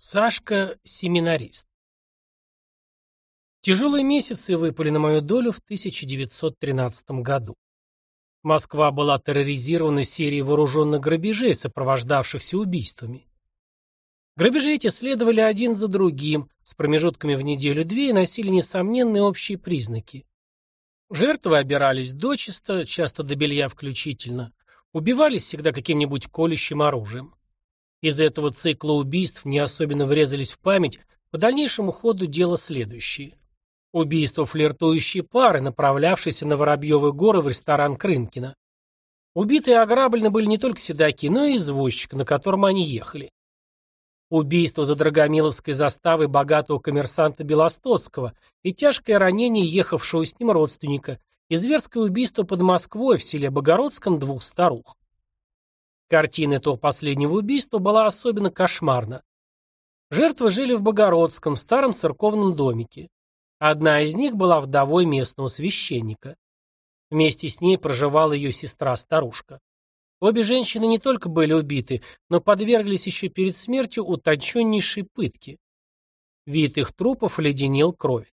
Сашка – семинарист. Тяжелые месяцы выпали на мою долю в 1913 году. Москва была терроризирована серией вооруженных грабежей, сопровождавшихся убийствами. Грабежи эти следовали один за другим, с промежутками в неделю-две и носили несомненные общие признаки. Жертвы обирались дочисто, часто до белья включительно, убивались всегда каким-нибудь колющим оружием. Из этого цикла убийств не особенно врезались в память по дальнейшему ходу дела следующие. Убийство флиртующей пары, направлявшейся на Воробьевы горы в ресторан Крынкина. Убитые ограблены были не только седаки, но и извозчик, на котором они ехали. Убийство за Драгомиловской заставой богатого коммерсанта Белостоцкого и тяжкое ранение ехавшего с ним родственника, и зверское убийство под Москвой в селе Богородском двух старух. Картина этого последнего убийства была особенно кошмарна. Жертвы жили в Богородском, старом церковном домике. Одна из них была вдовой местного священника. Вместе с ней проживала ее сестра-старушка. Обе женщины не только были убиты, но подверглись еще перед смертью утонченнейшей пытке. Вид их трупов леденил кровь.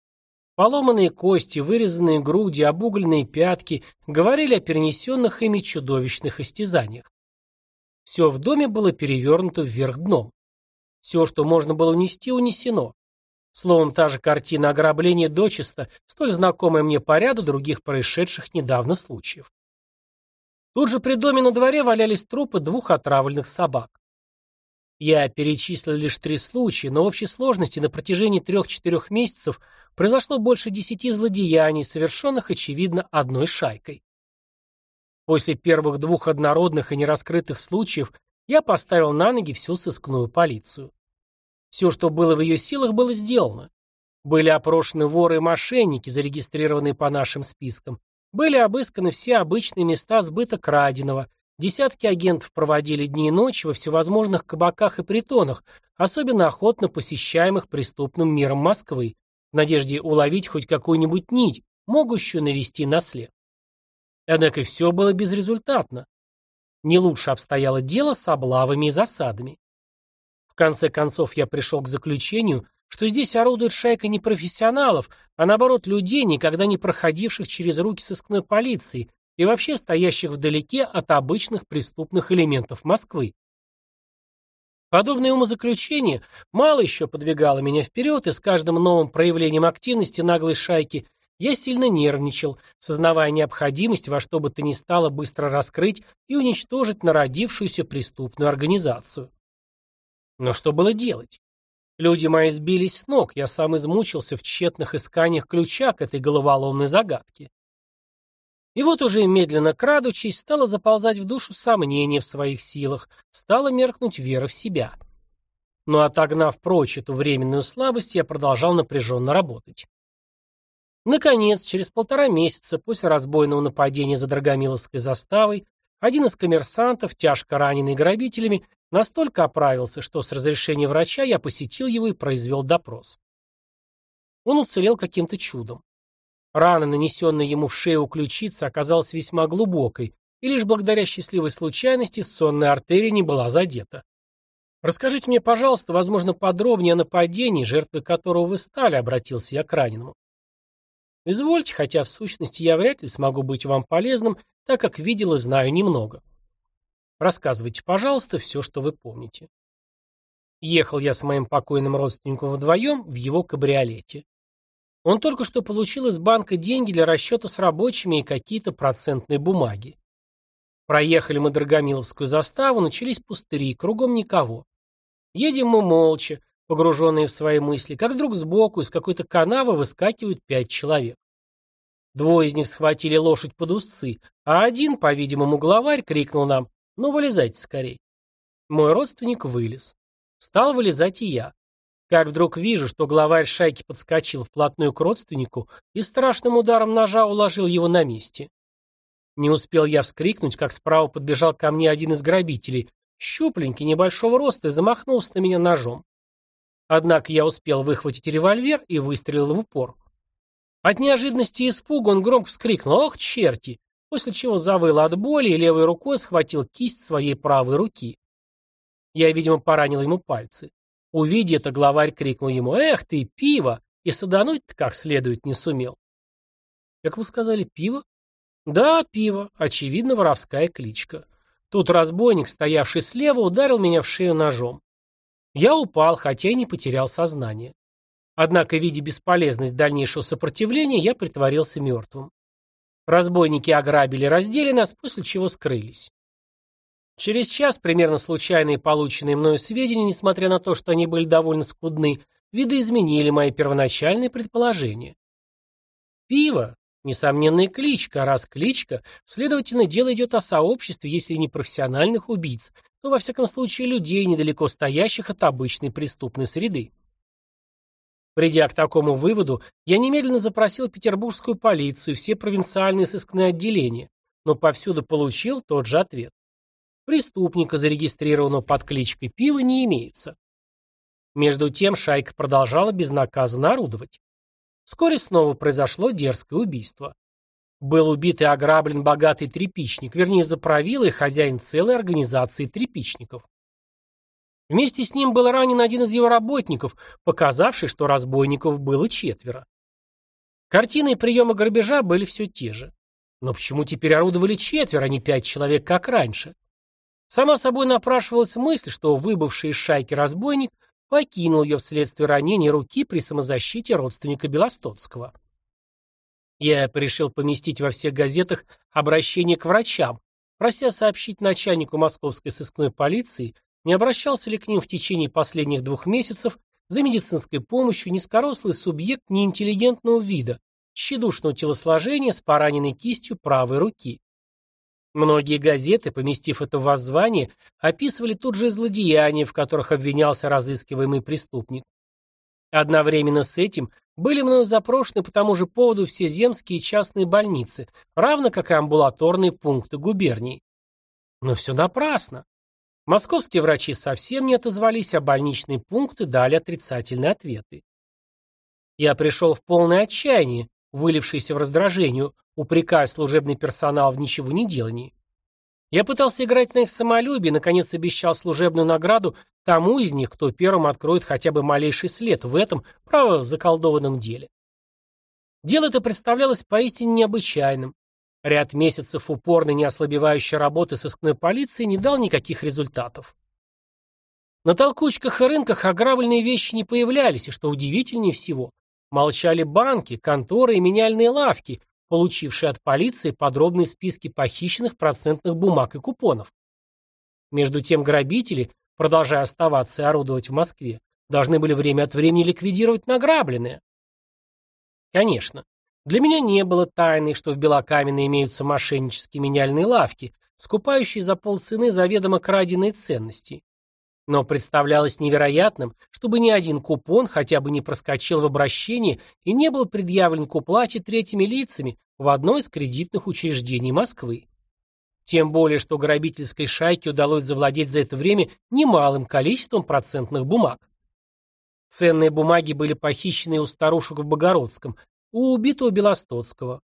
Поломанные кости, вырезанные груди, обугленные пятки говорили о перенесенных ими чудовищных истязаниях. Все в доме было перевернуто вверх дном. Все, что можно было унести, унесено. Словом, та же картина ограбления дочисто, столь знакомая мне по ряду других происшедших недавно случаев. Тут же при доме на дворе валялись трупы двух отравленных собак. Я перечислил лишь три случая, но в общей сложности на протяжении трех-четырех месяцев произошло больше десяти злодеяний, совершенных, очевидно, одной шайкой. После первых двух однородных и нераскрытых случаев я поставил на ноги всю сыскную полицию. Все, что было в ее силах, было сделано. Были опрошены воры и мошенники, зарегистрированные по нашим спискам. Были обысканы все обычные места сбыта краденого. Десятки агентов проводили дни и ночи во всевозможных кабаках и притонах, особенно охотно посещаемых преступным миром Москвы, в надежде уловить хоть какую-нибудь нить, могущую навести на след. Однако все было безрезультатно. Не лучше обстояло дело с облавами и засадами. В конце концов я пришел к заключению, что здесь орудует шайка не профессионалов, а наоборот людей, никогда не проходивших через руки сыскной полиции и вообще стоящих вдалеке от обычных преступных элементов Москвы. Подобное умозаключение мало еще подвигало меня вперед, и с каждым новым проявлением активности наглой шайки я сильно нервничал, сознавая необходимость во что бы то ни стало быстро раскрыть и уничтожить народившуюся преступную организацию. Но что было делать? Люди мои сбились с ног, я сам измучился в тщетных исканиях ключа к этой головоломной загадке. И вот уже медленно крадучись, стало заползать в душу сомнение в своих силах, стало меркнуть вера в себя. Но отогнав прочь эту временную слабость, я продолжал напряженно работать. Наконец, через полтора месяца после разбойного нападения за Драгомиловской заставой, один из коммерсантов, тяжко раненый грабителями, настолько оправился, что с разрешения врача я посетил его и произвел допрос. Он уцелел каким-то чудом. Рана, нанесенная ему в шею у ключицы, оказалась весьма глубокой, и лишь благодаря счастливой случайности сонная артерия не была задета. «Расскажите мне, пожалуйста, возможно, подробнее о нападении, жертвой которого вы стали», — обратился я к раненому. Извольте, хотя в сущности я вряд ли смогу быть вам полезным, так как видел и знаю немного. Рассказывайте, пожалуйста, все, что вы помните. Ехал я с моим покойным родственником вдвоем в его кабриолете. Он только что получил из банка деньги для расчета с рабочими и какие-то процентные бумаги. Проехали мы Драгомиловскую заставу, начались пустыри, кругом никого. Едем мы молча, погруженные в свои мысли, как вдруг сбоку из какой-то канавы выскакивают пять человек. Двое из них схватили лошадь под узцы, а один, по-видимому, главарь, крикнул нам «Ну, вылезайте скорей». Мой родственник вылез. Стал вылезать и я. Как вдруг вижу, что главарь шайки подскочил вплотную к родственнику и страшным ударом ножа уложил его на месте. Не успел я вскрикнуть, как справа подбежал ко мне один из грабителей, щупленький, небольшого роста, и замахнулся на меня ножом. Однако я успел выхватить револьвер и выстрелил в упор. От неожиданности и испуга он громко вскрикнул «Ох, черти!», после чего завыл от боли и левой рукой схватил кисть своей правой руки. Я, видимо, поранил ему пальцы. Увидя это, главарь крикнул ему «Эх ты, пиво!» и садануть-то как следует не сумел. Как вы сказали, пиво? Да, пиво. Очевидно, воровская кличка. Тут разбойник, стоявший слева, ударил меня в шею ножом. Я упал, хотя и не потерял сознание. Однако, видя бесполезность дальнейшего сопротивления, я притворился мертвым. Разбойники ограбили, раздели нас, после чего скрылись. Через час примерно случайные полученные мною сведения, несмотря на то, что они были довольно скудны, видоизменили мои первоначальные предположения. Пиво – несомненная кличка, а раз кличка, следовательно, дело идет о сообществе, если не профессиональных убийц, то, во всяком случае, людей, недалеко стоящих от обычной преступной среды. Придя к такому выводу, я немедленно запросил петербургскую полицию и все провинциальные сыскные отделения, но повсюду получил тот же ответ. Преступника, зарегистрированного под кличкой Пиво, не имеется. Между тем шайка продолжала безнаказанно орудовать. Вскоре снова произошло дерзкое убийство. Был убит и ограблен богатый трепичник, вернее, заправил и хозяин целой организации трепичников. Вместе с ним был ранен один из его работников, показавший, что разбойников было четверо. Картины и приемы грабежа были все те же. Но почему теперь орудовали четверо, а не пять человек, как раньше? Сама собой напрашивалась мысль, что выбывший из шайки разбойник покинул ее вследствие ранения руки при самозащите родственника Белостоцкого. Я решил поместить во всех газетах обращение к врачам, прося сообщить начальнику московской сыскной полиции, не обращался ли к ним в течение последних двух месяцев за медицинской помощью низкорослый субъект неинтеллигентного вида, тщедушного телосложения с пораненной кистью правой руки. Многие газеты, поместив это воззвание, описывали тут же злодеяния, в которых обвинялся разыскиваемый преступник. Одновременно с этим были мною запрошены по тому же поводу все земские и частные больницы, равно как и амбулаторные пункты губернии. Но все напрасно. Московские врачи совсем не отозвались, а больничные пункты дали отрицательные ответы. Я пришел в полное отчаяние, вылившееся в раздражение, упрекая служебный персонал в ничего не делании. Я пытался играть на их самолюбие наконец, обещал служебную награду тому из них, кто первым откроет хотя бы малейший след в этом, право, заколдованном деле. Дело это представлялось поистине необычайным. Ряд месяцев упорной неослабевающей работы сыскной полиции не дал никаких результатов. На толкучках и рынках ограбленные вещи не появлялись, и, что удивительнее всего, молчали банки, конторы и меняльные лавки, получившие от полиции подробные списки похищенных процентных бумаг и купонов. Между тем грабители, продолжая оставаться и орудовать в Москве, должны были время от времени ликвидировать награбленное. Конечно, для меня не было тайны, что в Белокаменной имеются мошеннические меняльные лавки, скупающие за полцены заведомо краденые ценности. Но представлялось невероятным, чтобы ни один купон хотя бы не проскочил в обращении и не был предъявлен к уплате третьими лицами в одно из кредитных учреждений Москвы. Тем более, что грабительской шайке удалось завладеть за это время немалым количеством процентных бумаг. Ценные бумаги были похищены у старушек в Богородском, у убитого Белостоцкого.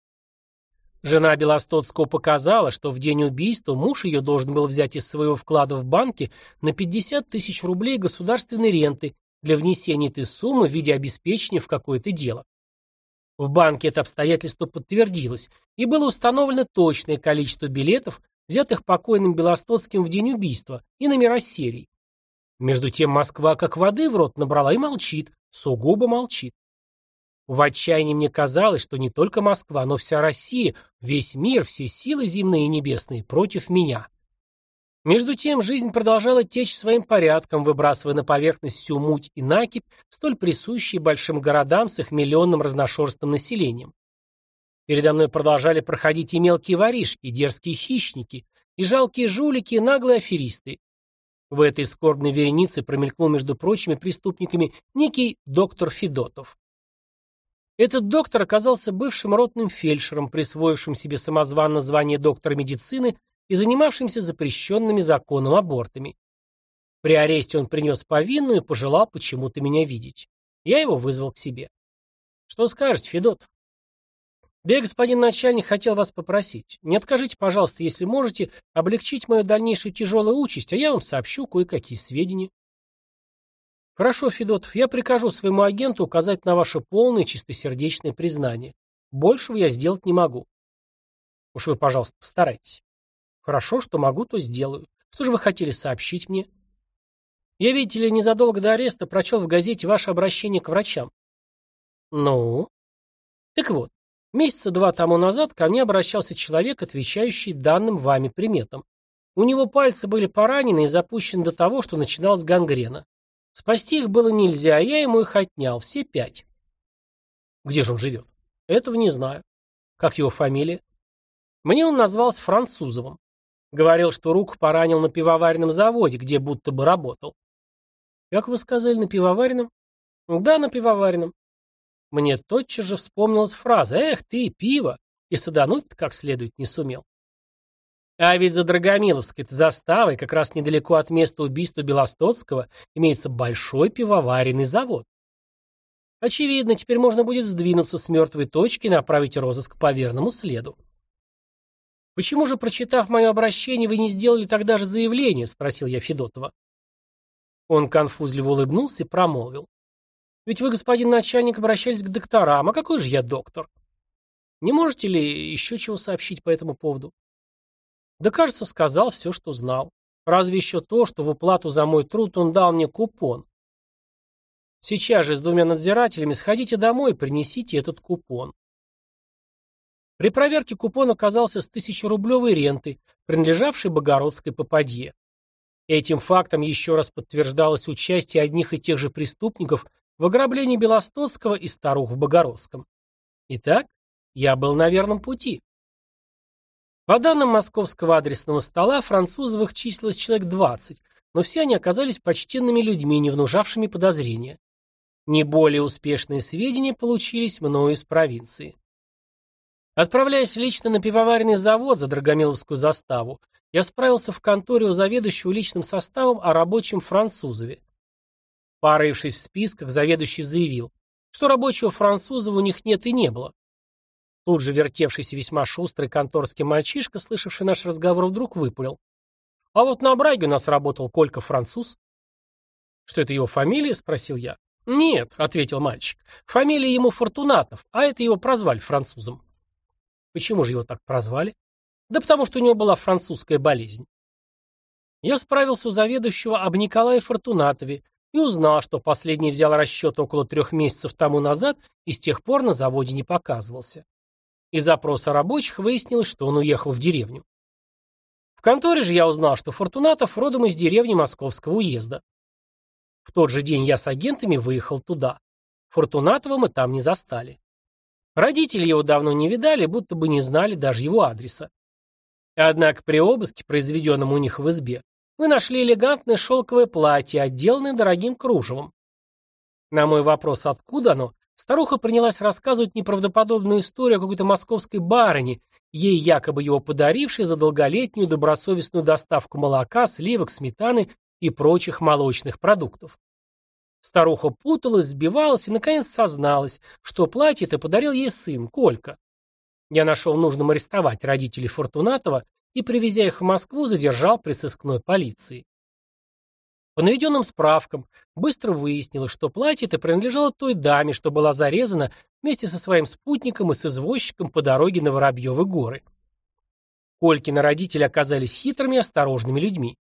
Жена Белостоцкого показала, что в день убийства муж ее должен был взять из своего вклада в банке на 50 тысяч рублей государственной ренты для внесения этой суммы в виде обеспечения в какое-то дело. В банке это обстоятельство подтвердилось, и было установлено точное количество билетов, взятых покойным Белостоцким в день убийства, и номера серий. Между тем Москва как воды в рот набрала и молчит, сугубо молчит. В отчаянии мне казалось, что не только Москва, но вся Россия, весь мир, все силы земные и небесные против меня. Между тем жизнь продолжала течь своим порядком, выбрасывая на поверхность всю муть и накипь, столь присущие большим городам с их миллионным разношерстным населением. Передо мной продолжали проходить и мелкие воришки, и дерзкие хищники, и жалкие жулики, и наглые аферисты. В этой скорбной веренице промелькнул между прочими преступниками некий доктор Федотов. Этот доктор оказался бывшим ротным фельдшером, присвоившим себе самозванно звание доктора медицины и занимавшимся запрещенными законом абортами. При аресте он принес повинную и пожелал почему-то меня видеть. Я его вызвал к себе. Что скажете, Федотов? Да господин начальник, хотел вас попросить. Не откажите, пожалуйста, если можете, облегчить мою дальнейшую тяжелую участь, а я вам сообщу кое-какие сведения. Хорошо, Федотов, я прикажу своему агенту указать на ваше полное чистосердечное признание. Большего я сделать не могу. Уж вы, пожалуйста, постарайтесь. Хорошо, что могу, то сделаю. Что же вы хотели сообщить мне? Я, видите ли, незадолго до ареста прочел в газете ваше обращение к врачам. Ну? Так вот, месяца два тому назад ко мне обращался человек, отвечающий данным вами приметам. У него пальцы были поранены и запущены до того, что начиналась гангрена. Спасти их было нельзя, а я ему их отнял, все пять. Где же он живет? Этого не знаю. Как его фамилия? Мне он назвался Французовым. Говорил, что руку поранил на пивоваренном заводе, где будто бы работал. Как вы сказали, на пивоваренном? Да, на пивоваренном. Мне тотчас же вспомнилась фраза «Эх ты, пиво!» и садануть как следует не сумел. А ведь за Драгомиловской заставой, как раз недалеко от места убийства Белостоцкого, имеется большой пивоваренный завод. Очевидно, теперь можно будет сдвинуться с мертвой точки и направить розыск по верному следу. «Почему же, прочитав мое обращение, вы не сделали тогда же заявление?» – спросил я Федотова. Он конфузливо улыбнулся и промолвил. «Ведь вы, господин начальник, обращались к докторам, а какой же я доктор? Не можете ли еще чего сообщить по этому поводу?» Да, кажется, сказал все, что знал. Разве еще то, что в уплату за мой труд он дал мне купон. Сейчас же с двумя надзирателями сходите домой и принесите этот купон. При проверке купон оказался с тысячерублевой рентой, принадлежавшей Богородской попадье. Этим фактом еще раз подтверждалось участие одних и тех же преступников в ограблении Белостоцкого и старух в Богородском. Итак, я был на верном пути. По данным московского адресного стола, французовых числилось человек 20, но все они оказались почтенными людьми, не внушавшими подозрения. Не более успешные сведения получились мною из провинции. Отправляясь лично на пивоваренный завод за Драгомиловскую заставу, я справился в конторе у заведующего личным составом о рабочем французове. Порывшись в списках, заведующий заявил, что рабочего французова у них нет и не было. Тут же вертевшийся весьма шустрый конторский мальчишка, слышавший наш разговор, вдруг выпалил. «А вот на Браге у нас работал Колька француз». «Что это его фамилия?» — спросил я. «Нет», — ответил мальчик. «Фамилия ему Фортунатов, а это его прозвали французом». «Почему же его так прозвали?» «Да потому что у него была французская болезнь». Я справился у заведующего об Николае Фортунатове и узнал, что последний взял расчет около трех месяцев тому назад и с тех пор на заводе не показывался. Из опроса рабочих выяснилось, что он уехал в деревню. В конторе же я узнал, что Фортунатов родом из деревни Московского уезда. В тот же день я с агентами выехал туда. Фортунатова мы там не застали. Родители его давно не видали, будто бы не знали даже его адреса. Однако при обыске, произведенном у них в избе, мы нашли элегантное шелковое платье, отделанное дорогим кружевом. На мой вопрос, откуда оно, Старуха принялась рассказывать неправдоподобную историю о какой-то московской барыне, ей якобы его подарившей за долголетнюю добросовестную доставку молока, сливок, сметаны и прочих молочных продуктов. Старуха путалась, сбивалась и, наконец, созналась, что платье-то подарил ей сын, Колька. Я нашел нужным арестовать родителей Фортунатова и, привезя их в Москву, задержал при сыскной полиции. По наведенным справкам быстро выяснилось, что платье это принадлежало той даме, что была зарезана вместе со своим спутником и с извозчиком по дороге на Воробьевы горы. Колькины родители оказались хитрыми и осторожными людьми.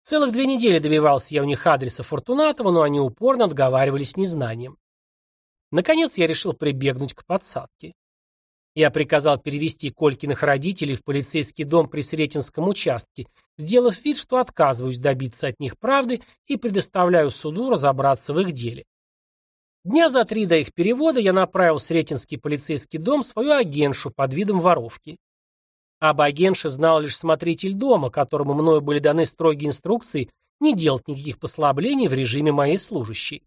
Целых две недели добивался я у них адреса Фортунатова, но они упорно отговаривались незнанием. Наконец я решил прибегнуть к подсадке. Я приказал перевести Колькиных родителей в полицейский дом при Сретенском участке, сделав вид, что отказываюсь добиться от них правды и предоставляю суду разобраться в их деле. Дня за три до их перевода я направил в Сретенский полицейский дом свою агентшу под видом воровки. Об агентше знал лишь смотритель дома, которому мною были даны строгие инструкции не делать никаких послаблений в режиме моей служащей.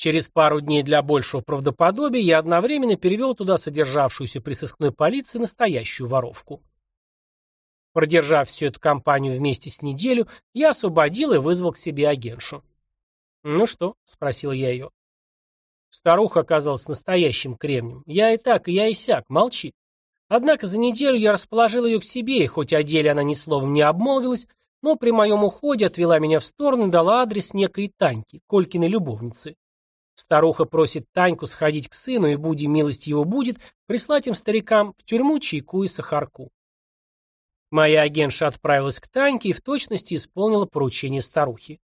Через пару дней для большего правдоподобия я одновременно перевел туда содержавшуюся при сыскной полиции настоящую воровку. Продержав всю эту компанию вместе с неделю, я освободил и вызвал к себе агентшу. «Ну что?» — спросил я ее. Старуха оказалась настоящим кремнем. Я и так, и я и сяк, молчит. Однако за неделю я расположил ее к себе, и хоть о деле она ни словом не обмолвилась, но при моем уходе отвела меня в сторону и дала адрес некой Таньки, Колькиной любовницы. Старуха просит Таньку сходить к сыну и, буди милость его будет, прислать им старикам в тюрьму чайку и сахарку. Моя агентша отправилась к Таньке и в точности исполнила поручение старухи.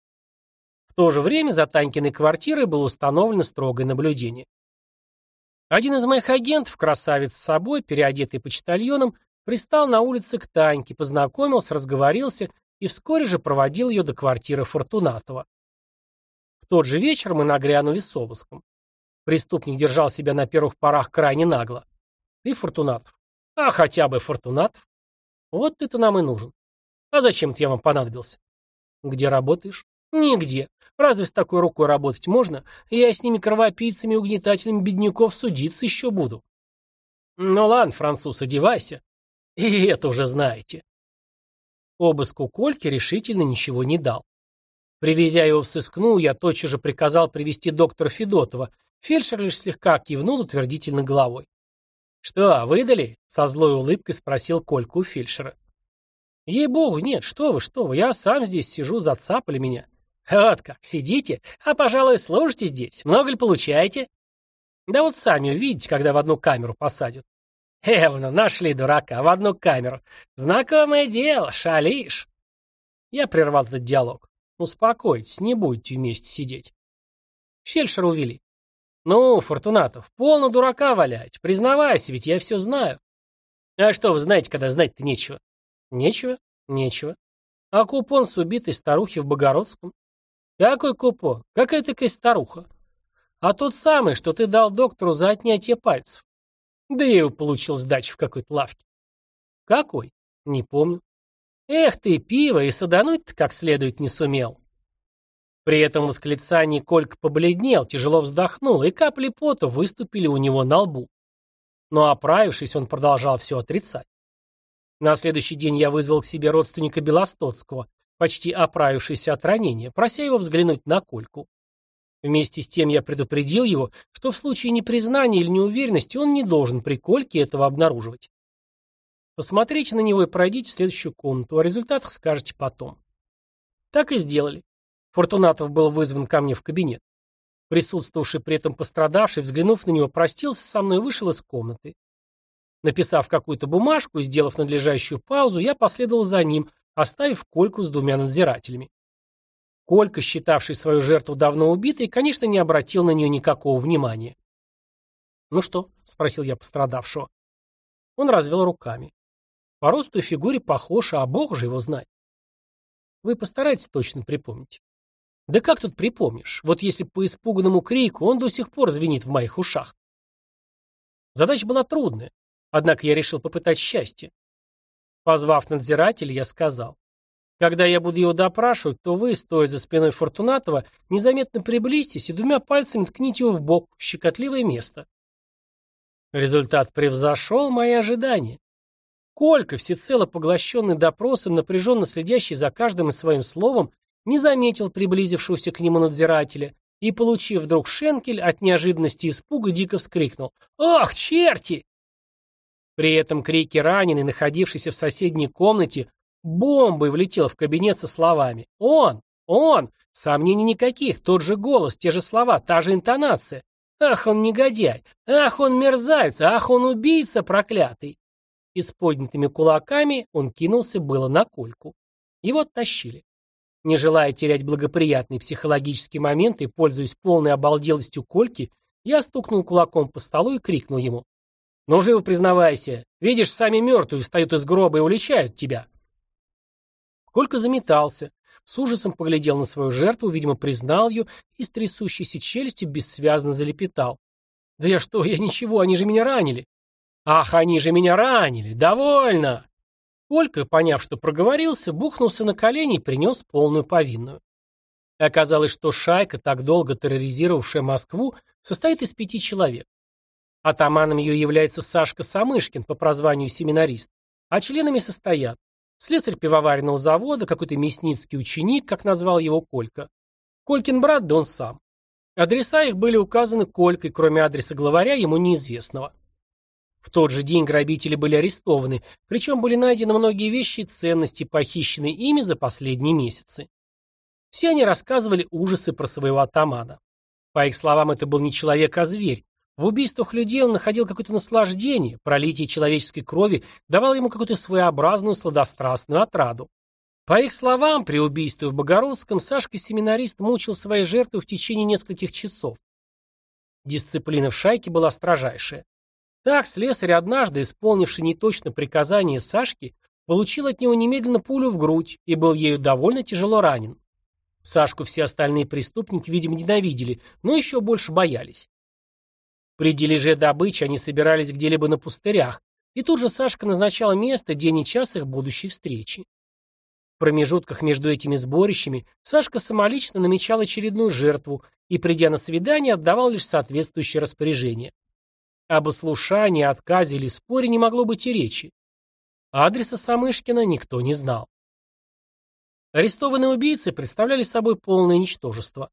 В то же время за Танькиной квартирой было установлено строгое наблюдение. Один из моих агентов, красавец с собой, переодетый почтальоном, пристал на улице к Таньке, познакомился, разговорился и вскоре же проводил ее до квартиры Фортунатова. В тот же вечер мы нагрянули с обыском. Преступник держал себя на первых порах крайне нагло. И Фортунатов. А хотя бы Фортунатов. Вот это нам и нужен. А зачем ты я вам понадобился? Где работаешь? Нигде. Разве с такой рукой работать можно? Я с ними кровопийцами и угнетателями бедняков судиться еще буду. Ну ладно, француз, одевайся. И это уже знаете. Обыск у Кольки решительно ничего не дал. Привезя его в сыскную, я тотчас же приказал привести доктора Федотова. Фельдшер лишь слегка кивнул утвердительно головой. «Что, выдали?» — со злой улыбкой спросил Колька у фельдшера. «Ей-богу, нет, что вы, что вы, я сам здесь сижу, зацапали меня». «Вот как, сидите, а, пожалуй, служите здесь. Много ли получаете?» «Да вот сами увидите, когда в одну камеру посадят». «Эвно, нашли дурака, в одну камеру. Знакомое дело, шалишь». Я прервал этот диалог. Успокойтесь, не будете вместе сидеть. Фельдшера увели. Ну, Фортунатов, полно дурака валять. Признавайся, ведь я все знаю. А что вы знаете, когда знать-то нечего? Нечего? Нечего. А купон с убитой старухи в Богородском? Какой купон? Какая такая старуха? А тот самый, что ты дал доктору за отнятие пальцев. Да я его получил сдачи в какой-то лавке. Какой? Не помню. Эх ты, пиво, и садануть-то как следует не сумел. При этом восклицании Колька побледнел, тяжело вздохнул, и капли пота выступили у него на лбу. Но оправившись, он продолжал все отрицать. На следующий день я вызвал к себе родственника Белостоцкого, почти оправившийся от ранения, прося его взглянуть на Кольку. Вместе с тем я предупредил его, что в случае непризнания или неуверенности он не должен при Кольке этого обнаруживать. Посмотрите на него и пройдите в следующую комнату, о результатах скажете потом. Так и сделали. Фортунатов был вызван ко мне в кабинет. Присутствовавший при этом пострадавший, взглянув на него, простился со мной и вышел из комнаты. Написав какую-то бумажку и сделав надлежащую паузу, я последовал за ним, оставив Кольку с двумя надзирателями. Колька, считавший свою жертву давно убитой, конечно, не обратил на нее никакого внимания. «Ну что?» — спросил я пострадавшего. Он развел руками. По росту и фигуре похож, а бог же его знает. Вы постарайтесь точно припомнить. Да как тут припомнишь? Вот если по испуганному крику он до сих пор звенит в моих ушах. Задача была трудная, однако я решил попытать счастье. Позвав надзирателя, я сказал, когда я буду его допрашивать, то вы, стоя за спиной Фортунатова, незаметно приблизьтесь и двумя пальцами ткните его в бок, в щекотливое место. Результат превзошел мои ожидания. Колька, всецело поглощенный допросом, напряженно следящий за каждым своим словом, не заметил приблизившегося к нему надзирателя и, получив вдруг шенкель, от неожиданности и испуга дико вскрикнул «Ах, черти!». При этом крики раненый, находившийся в соседней комнате, бомбой влетел в кабинет со словами «Он! Он! Сомнений никаких, тот же голос, те же слова, та же интонация. Ах, он негодяй! Ах, он мерзавец! Ах, он убийца проклятый!» И с поднятыми кулаками он кинулся было на кольку. Его оттащили. Не желая терять благоприятный психологический момент и пользуясь полной обалделостью кольки, я стукнул кулаком по столу и крикнул ему. «Ну, живо признавайся! Видишь, сами мертвые встают из гроба и уличают тебя!» Колька заметался, с ужасом поглядел на свою жертву, видимо, признал ее и с трясущейся челюстью бессвязно залепетал. «Да я что, я ничего, они же меня ранили!» «Ах, они же меня ранили! Довольно!» Олька, поняв, что проговорился, бухнулся на колени и принес полную повинную. Оказалось, что шайка, так долго терроризировавшая Москву, состоит из пяти человек. Атаманом ее является Сашка Самышкин по прозванию семинарист, а членами состоят слесарь пивоваренного завода, какой-то мясницкий ученик, как назвал его Колька, Колькин брат, да он сам. Адреса их были указаны Колькой, кроме адреса главаря, ему неизвестного. В тот же день грабители были арестованы, причем были найдены многие вещи и ценности, похищенные ими за последние месяцы. Все они рассказывали ужасы про своего атамана. По их словам, это был не человек, а зверь. В убийствах людей он находил какое-то наслаждение, пролитие человеческой крови давало ему какую-то своеобразную сладострастную отраду. По их словам, при убийстве в Богородском Сашка-семинарист мучил свои жертвы в течение нескольких часов. Дисциплина в шайке была строжайшая. Так, слесарь, однажды исполнивший неточно приказание Сашки, получил от него немедленно пулю в грудь и был ею довольно тяжело ранен. Сашку все остальные преступники, видимо, ненавидели, но еще больше боялись. При дележе добычи они собирались где-либо на пустырях, и тут же Сашка назначала место, день и час их будущей встречи. В промежутках между этими сборищами Сашка самолично намечал очередную жертву и, придя на свидание, отдавал лишь соответствующее распоряжение. Об ослушании, отказе или споре не могло быть и речи. Адреса Самышкина никто не знал. Арестованные убийцы представляли собой полное ничтожество.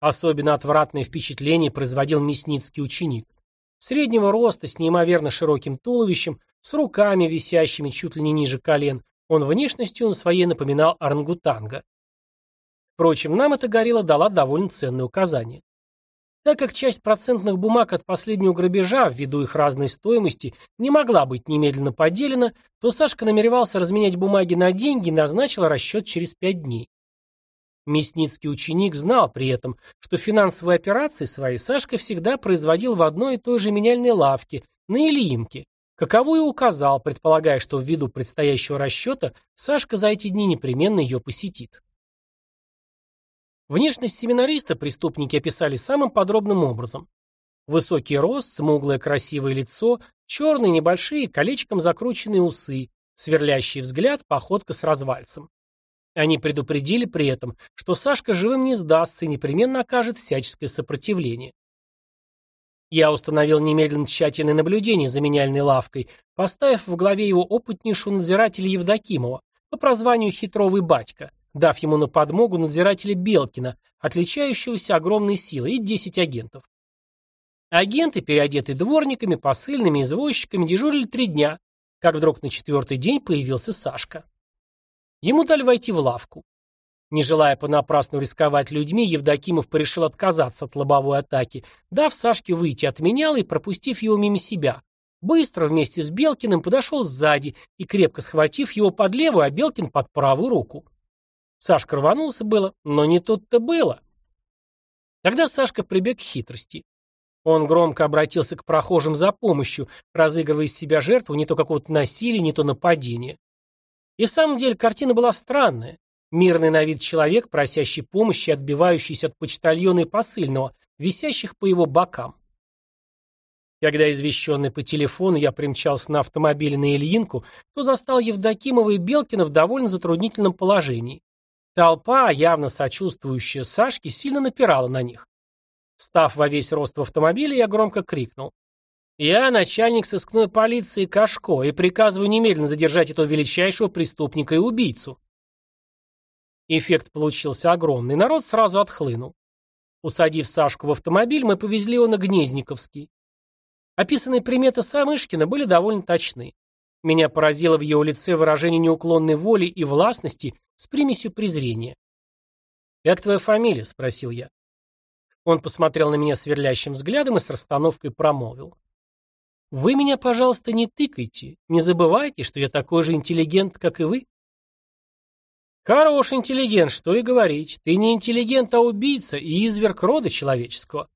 Особенно отвратное впечатление производил мясницкий ученик. Среднего роста, с неимоверно широким туловищем, с руками, висящими чуть ли не ниже колен, он внешностью на своей напоминал орангутанга. Впрочем, нам эта горилла дала довольно ценное указание. Так как часть процентных бумаг от последнего грабежа, ввиду их разной стоимости, не могла быть немедленно поделена, то Сашка намеревался разменять бумаги на деньги и назначил расчет через пять дней. Мясницкий ученик знал при этом, что финансовые операции свои Сашка всегда производил в одной и той же меняльной лавке, на Ильинке, каковую указал, предполагая, что ввиду предстоящего расчета Сашка за эти дни непременно ее посетит. Внешность семинариста преступники описали самым подробным образом. Высокий рост, смуглое красивое лицо, черные небольшие колечком закрученные усы, сверлящий взгляд, походка с развальцем. Они предупредили при этом, что Сашка живым не сдастся и непременно окажет всяческое сопротивление. Я установил немедленно тщательное наблюдение за меняльной лавкой, поставив в главе его опытнейшего надзирателя Евдокимова по прозванию «Хитровый батька», дав ему на подмогу надзирателя Белкина, отличающегося огромной силой, и 10 агентов. Агенты, переодетые дворниками, посыльными, извозчиками, дежурили три дня, как вдруг на четвертый день появился Сашка. Ему дали войти в лавку. Не желая понапрасну рисковать людьми, Евдокимов порешил отказаться от лобовой атаки, дав Сашке выйти от меняла и пропустив его мимо себя. Быстро вместе с Белкиным подошел сзади и, крепко схватив его под левую, а Белкин под правую руку. Сашка рванулся было, но не тут-то было. Тогда Сашка прибег к хитрости. Он громко обратился к прохожим за помощью, разыгрывая из себя жертву не то какого-то насилия, не то нападения. И в самом деле картина была странная. Мирный на вид человек, просящий помощи, отбивающийся от почтальона и посыльного, висящих по его бокам. Когда извещенный по телефону я примчался на автомобиле на Ильинку, то застал Евдокимова и Белкина в довольно затруднительном положении. Толпа, явно сочувствующая Сашке, сильно напирала на них. Став во весь рост в автомобиле, я громко крикнул. «Я начальник сыскной полиции Кашко и приказываю немедленно задержать этого величайшего преступника и убийцу». Эффект получился огромный, народ сразу отхлынул. Усадив Сашку в автомобиль, мы повезли его на Гнезниковский. Описанные приметы Самышкина были довольно точны. Меня поразило в его лице выражение неуклонной воли и властности с примесью презрения. «Как твоя фамилия?» — спросил я. Он посмотрел на меня сверлящим взглядом и с расстановкой промолвил. «Вы меня, пожалуйста, не тыкайте. Не забывайте, что я такой же интеллигент, как и вы». «Хорош интеллигент, что и говорить. Ты не интеллигент, а убийца и изверг рода человеческого».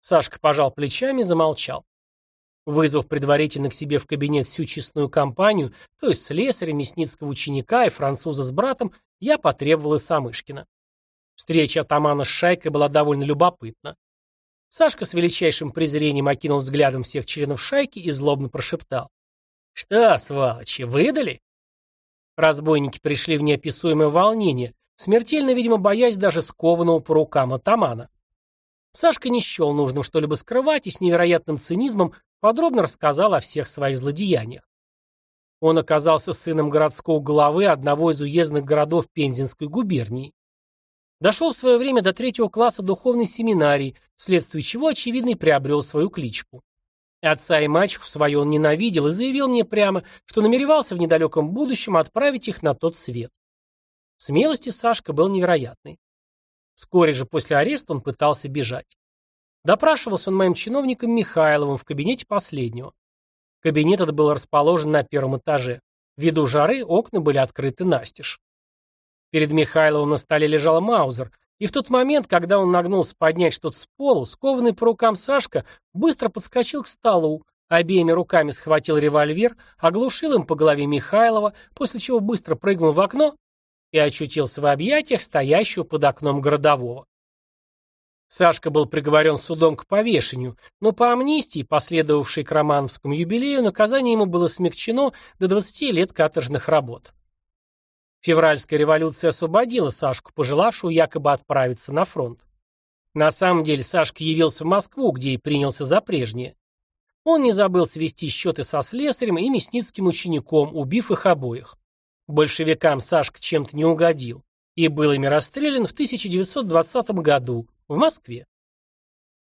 Сашка пожал плечами и замолчал. Вызвав предварительно к себе в кабинет всю честную компанию, то есть слесаря, мясницкого ученика и француза с братом, я потребовал и Самышкина. Встреча атамана с шайкой была довольно любопытна. Сашка с величайшим презрением окинул взглядом всех членов шайки и злобно прошептал. «Что, сволочи, выдали?» Разбойники пришли в неописуемое волнение, смертельно, видимо, боясь даже скованного по рукам атамана. Сашка не счел нужным что-либо скрывать и с невероятным цинизмом подробно рассказал о всех своих злодеяниях. Он оказался сыном городского главы одного из уездных городов Пензенской губернии. Дошел в свое время до третьего класса духовной семинарии, вследствие чего, очевидно, и приобрел свою кличку. Отца и мачеху свою он ненавидел и заявил мне прямо, что намеревался в недалеком будущем отправить их на тот свет. Смелости Сашка был невероятной. Вскоре же после ареста он пытался бежать. Допрашивался он моим чиновником Михайловым в кабинете последнего. Кабинет этот был расположен на первом этаже. Ввиду жары окна были открыты настежь. Перед Михайловым на столе лежал Маузер, и в тот момент, когда он нагнулся поднять что-то с полу, скованный по рукам Сашка быстро подскочил к столу, обеими руками схватил револьвер, оглушил им по голове Михайлова, после чего быстро прыгнул в окно и очутился в объятиях стоящего под окном городового. Сашка был приговорен судом к повешению, но по амнистии, последовавшей к Романовскому юбилею, наказание ему было смягчено до 20 лет каторжных работ. Февральская революция освободила Сашку, пожелавшую якобы отправиться на фронт. На самом деле Сашка явился в Москву, где и принялся за прежнее. Он не забыл свести счеты со слесарем и мясницким учеником, убив их обоих. Большевикам Сашка чем-то не угодил и был ими расстрелян в 1920 году в Москве.